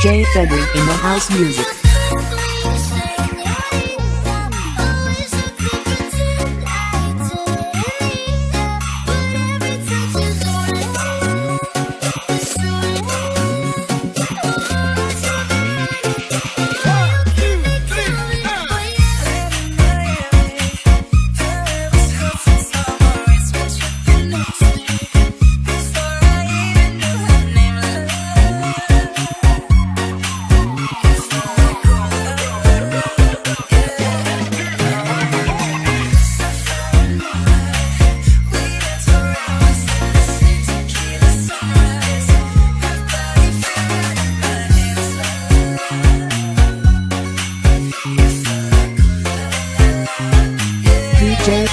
DJ February in the house music.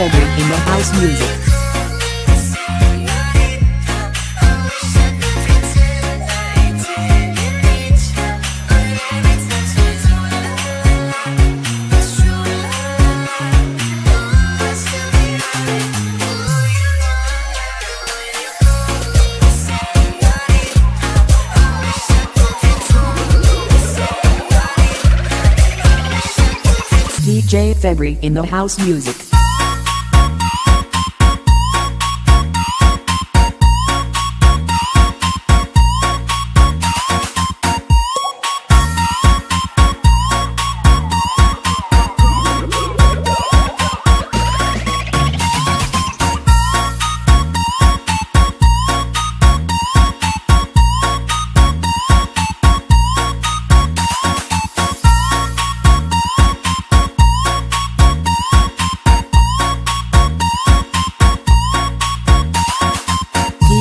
February in the house music. DJ February in the house music.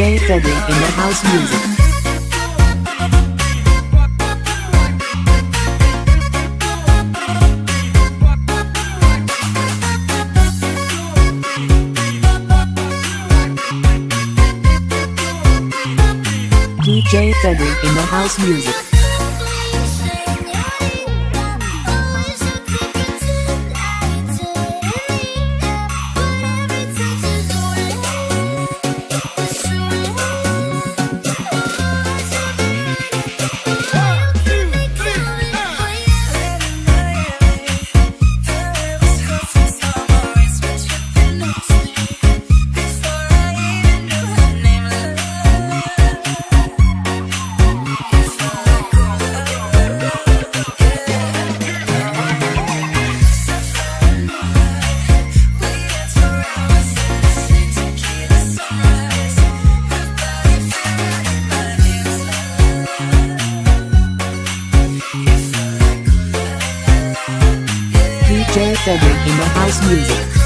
DJ February in the house music. DJ February in the house music. DJ in the house music.